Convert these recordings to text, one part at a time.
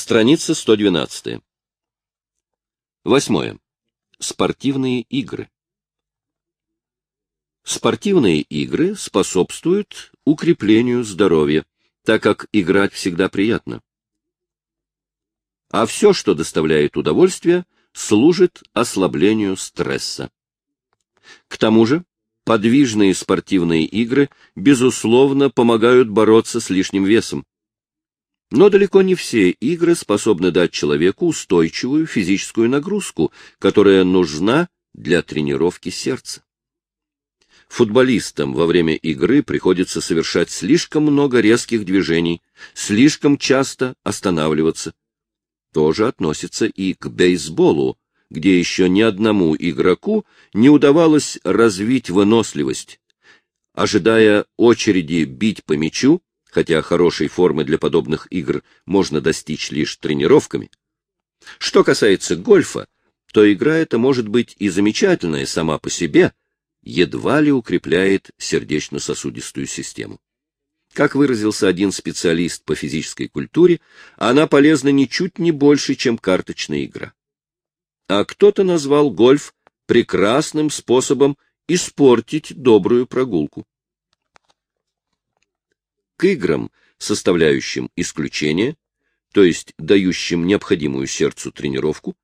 Страница 112. Восьмое. Спортивные игры. Спортивные игры способствуют укреплению здоровья, так как играть всегда приятно. А все, что доставляет удовольствие, служит ослаблению стресса. К тому же, подвижные спортивные игры, безусловно, помогают бороться с лишним весом. Но далеко не все игры способны дать человеку устойчивую физическую нагрузку, которая нужна для тренировки сердца. Футболистам во время игры приходится совершать слишком много резких движений, слишком часто останавливаться. То же относится и к бейсболу, где еще ни одному игроку не удавалось развить выносливость. Ожидая очереди бить по мячу, хотя хорошей формы для подобных игр можно достичь лишь тренировками. Что касается гольфа, то игра эта может быть и замечательная сама по себе, едва ли укрепляет сердечно-сосудистую систему. Как выразился один специалист по физической культуре, она полезна ничуть не больше, чем карточная игра. А кто-то назвал гольф прекрасным способом испортить добрую прогулку. К играм, составляющим исключение, то есть дающим необходимую сердцу тренировку,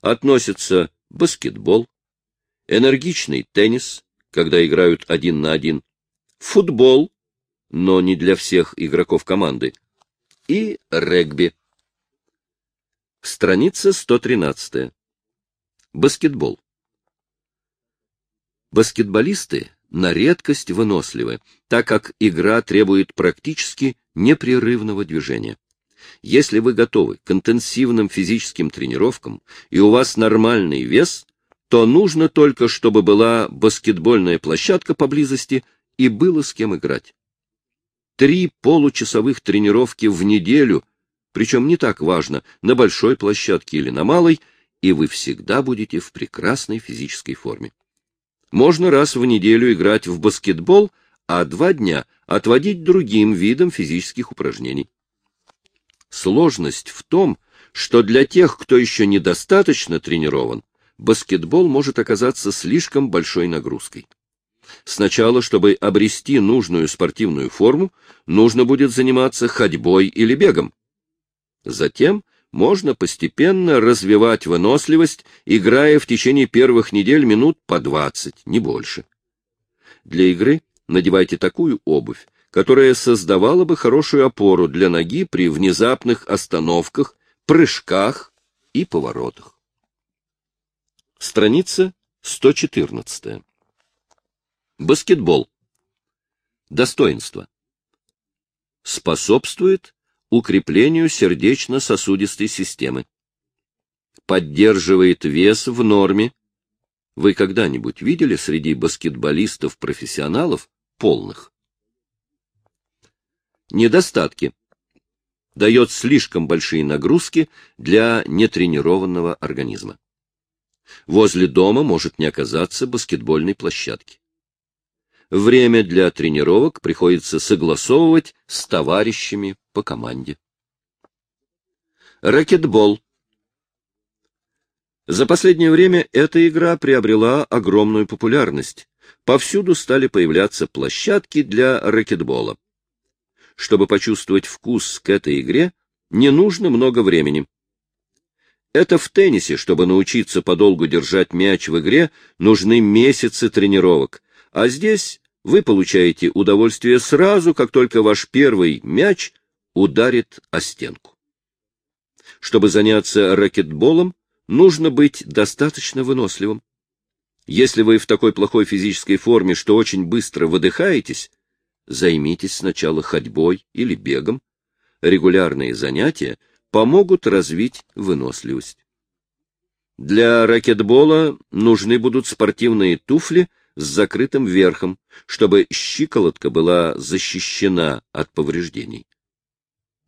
относятся баскетбол, энергичный теннис, когда играют один на один, футбол, но не для всех игроков команды, и регби. Страница 113. Баскетбол. Баскетболисты на редкость выносливы, так как игра требует практически непрерывного движения. Если вы готовы к интенсивным физическим тренировкам и у вас нормальный вес, то нужно только, чтобы была баскетбольная площадка поблизости и было с кем играть. Три получасовых тренировки в неделю, причем не так важно, на большой площадке или на малой, и вы всегда будете в прекрасной физической форме. Можно раз в неделю играть в баскетбол, а два дня отводить другим видам физических упражнений. Сложность в том, что для тех, кто еще недостаточно тренирован, баскетбол может оказаться слишком большой нагрузкой. Сначала, чтобы обрести нужную спортивную форму, нужно будет заниматься ходьбой или бегом. Затем можно постепенно развивать выносливость, играя в течение первых недель минут по 20, не больше. Для игры надевайте такую обувь, которая создавала бы хорошую опору для ноги при внезапных остановках, прыжках и поворотах. Страница 114. Баскетбол. Достоинство. Способствует укреплению сердечно-сосудистой системы. Поддерживает вес в норме. Вы когда-нибудь видели среди баскетболистов-профессионалов полных? Недостатки. Дает слишком большие нагрузки для нетренированного организма. Возле дома может не оказаться баскетбольной площадки. Время для тренировок приходится согласовывать с товарищами по команде. Ракетбол. За последнее время эта игра приобрела огромную популярность. Повсюду стали появляться площадки для ракетбола. Чтобы почувствовать вкус к этой игре, не нужно много времени. Это в теннисе, чтобы научиться подолгу держать мяч в игре, нужны месяцы тренировок, а здесь вы получаете удовольствие сразу, как только ваш первый мяч ударит о стенку. Чтобы заняться ракетболом, нужно быть достаточно выносливым. Если вы в такой плохой физической форме, что очень быстро выдыхаетесь, займитесь сначала ходьбой или бегом. Регулярные занятия помогут развить выносливость. Для ракетбола нужны будут спортивные туфли с закрытым верхом, чтобы щиколотка была защищена от повреждений.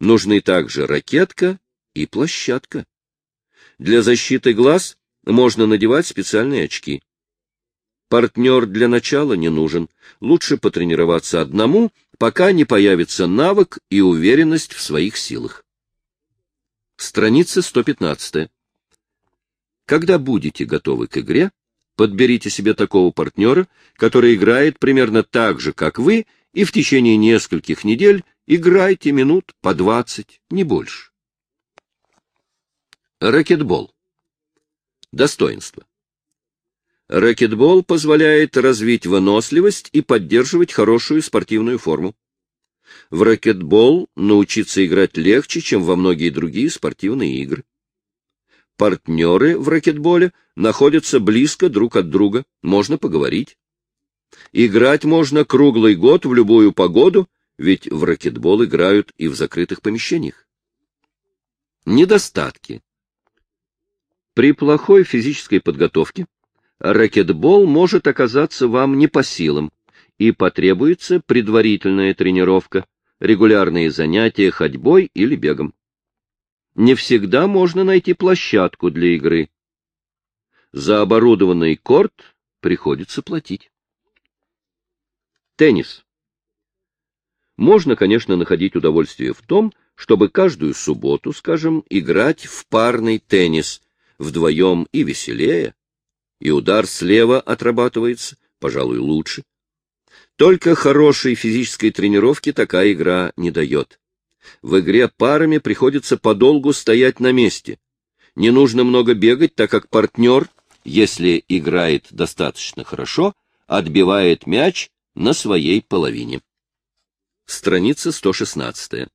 Нужны также ракетка и площадка. Для защиты глаз можно надевать специальные очки. Партнер для начала не нужен. Лучше потренироваться одному, пока не появится навык и уверенность в своих силах. Страница 115. Когда будете готовы к игре, подберите себе такого партнера, который играет примерно так же, как вы, и в течение нескольких недель играйте минут по 20, не больше. Ракетбол. Достоинство. Ракетбол позволяет развить выносливость и поддерживать хорошую спортивную форму. В ракетбол научиться играть легче, чем во многие другие спортивные игры. Партнеры в ракетболе находятся близко друг от друга, можно поговорить. Играть можно круглый год в любую погоду, ведь в ракетбол играют и в закрытых помещениях. Недостатки. При плохой физической подготовке ракетбол может оказаться вам не по силам, и потребуется предварительная тренировка, регулярные занятия ходьбой или бегом. Не всегда можно найти площадку для игры. За оборудованный корт приходится платить. Теннис. Можно, конечно, находить удовольствие в том, чтобы каждую субботу, скажем, играть в парный теннис, вдвоем и веселее, и удар слева отрабатывается, пожалуй, лучше. Только хорошей физической тренировки такая игра не дает. В игре парами приходится подолгу стоять на месте. Не нужно много бегать, так как партнер, если играет достаточно хорошо, отбивает мяч на своей половине. Страница 116.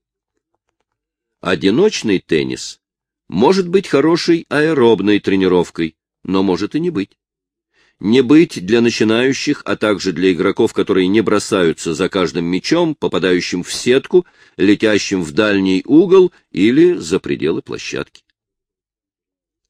Одиночный теннис может быть хорошей аэробной тренировкой, но может и не быть. Не быть для начинающих, а также для игроков, которые не бросаются за каждым мячом, попадающим в сетку, летящим в дальний угол или за пределы площадки.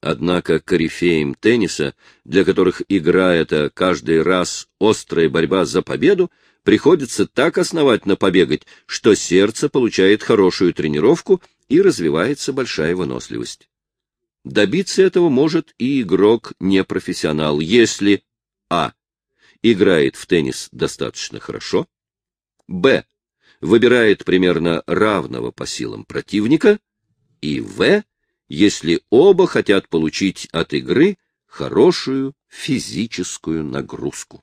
Однако корифеям тенниса, для которых игра — это каждый раз острая борьба за победу, приходится так основательно побегать, что сердце получает хорошую тренировку и развивается большая выносливость. Добиться этого может и игрок-непрофессионал, если а. играет в теннис достаточно хорошо, б. выбирает примерно равного по силам противника, и в если оба хотят получить от игры хорошую физическую нагрузку.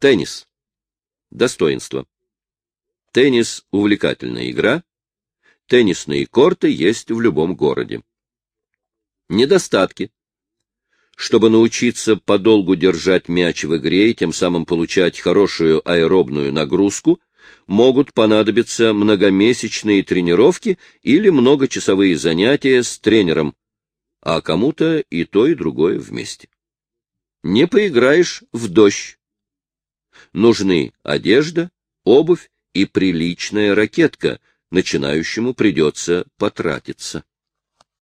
Теннис. Достоинство. Теннис — увлекательная игра. Теннисные корты есть в любом городе. Недостатки. Чтобы научиться подолгу держать мяч в игре и тем самым получать хорошую аэробную нагрузку, могут понадобиться многомесячные тренировки или многочасовые занятия с тренером, а кому-то и то, и другое вместе. Не поиграешь в дождь. Нужны одежда, обувь и приличная ракетка, начинающему придется потратиться.